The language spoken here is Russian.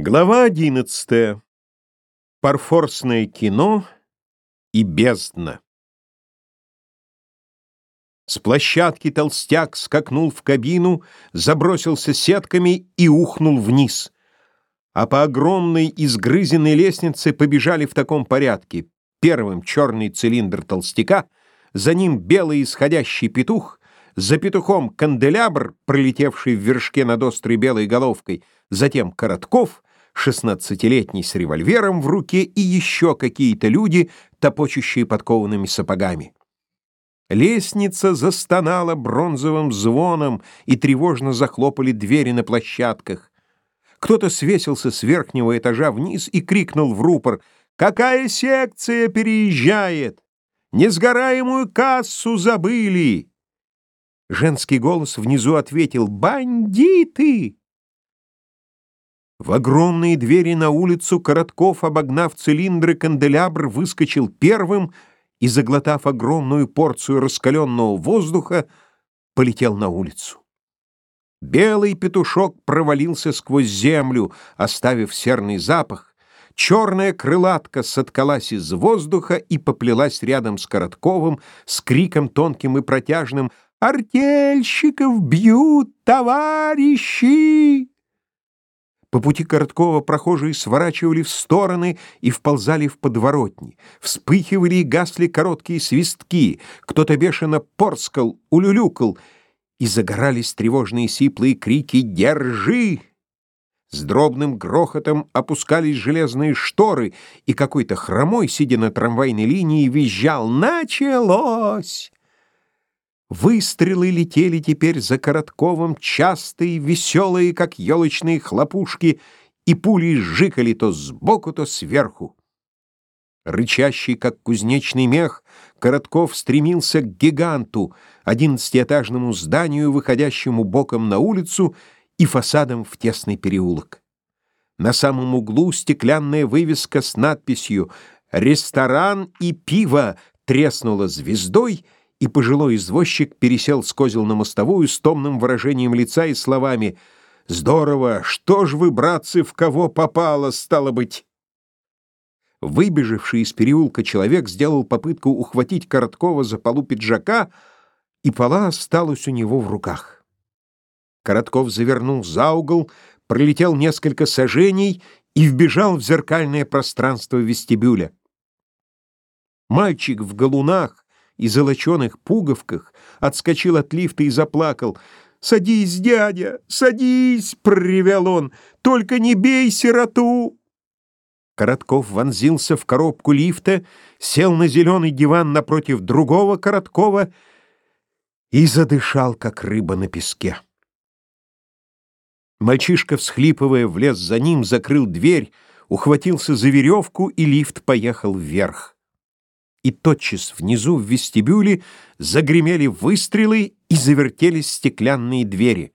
Глава одиннадцатая. Парфорсное кино и бездна. С площадки толстяк скакнул в кабину, забросился сетками и ухнул вниз. А по огромной изгрызенной лестнице побежали в таком порядке. Первым черный цилиндр толстяка, за ним белый исходящий петух, за петухом канделябр, пролетевший в вершке над острой белой головкой, затем Коротков — шестнадцатилетний с револьвером в руке и еще какие-то люди, топочущие подкованными сапогами. Лестница застонала бронзовым звоном, и тревожно захлопали двери на площадках. Кто-то свесился с верхнего этажа вниз и крикнул в рупор «Какая секция переезжает? Несгораемую кассу забыли!» Женский голос внизу ответил «Бандиты!» В огромные двери на улицу Коротков, обогнав цилиндры канделябр, выскочил первым и, заглотав огромную порцию раскаленного воздуха, полетел на улицу. Белый петушок провалился сквозь землю, оставив серный запах. Черная крылатка соткалась из воздуха и поплелась рядом с Коротковым с криком тонким и протяжным «Артельщиков бьют, товарищи!» По пути Короткова прохожие сворачивали в стороны и вползали в подворотни. Вспыхивали и гасли короткие свистки. Кто-то бешено порскал, улюлюкал. И загорались тревожные сиплые крики «Держи!». С дробным грохотом опускались железные шторы, и какой-то хромой, сидя на трамвайной линии, визжал «Началось!». Выстрелы летели теперь за Коротковым, частые, веселые, как елочные хлопушки, и пули жикали то сбоку, то сверху. Рычащий, как кузнечный мех, Коротков стремился к гиганту, одиннадцатиэтажному зданию, выходящему боком на улицу и фасадом в тесный переулок. На самом углу стеклянная вывеска с надписью «Ресторан и пиво» треснула звездой — и пожилой извозчик пересел с козел на мостовую с томным выражением лица и словами «Здорово! Что ж вы, братцы, в кого попало, стало быть?» Выбежавший из переулка человек сделал попытку ухватить Короткова за полу пиджака, и пола осталась у него в руках. Коротков завернул за угол, пролетел несколько сажений и вбежал в зеркальное пространство вестибюля. Мальчик в галунах, и золоченых пуговках, отскочил от лифта и заплакал. «Садись, дядя, садись!» — проревел он. «Только не бей сироту!» Коротков вонзился в коробку лифта, сел на зеленый диван напротив другого Короткова и задышал, как рыба на песке. Мальчишка, всхлипывая, влез за ним, закрыл дверь, ухватился за веревку, и лифт поехал вверх и тотчас внизу в вестибюле загремели выстрелы и завертелись стеклянные двери.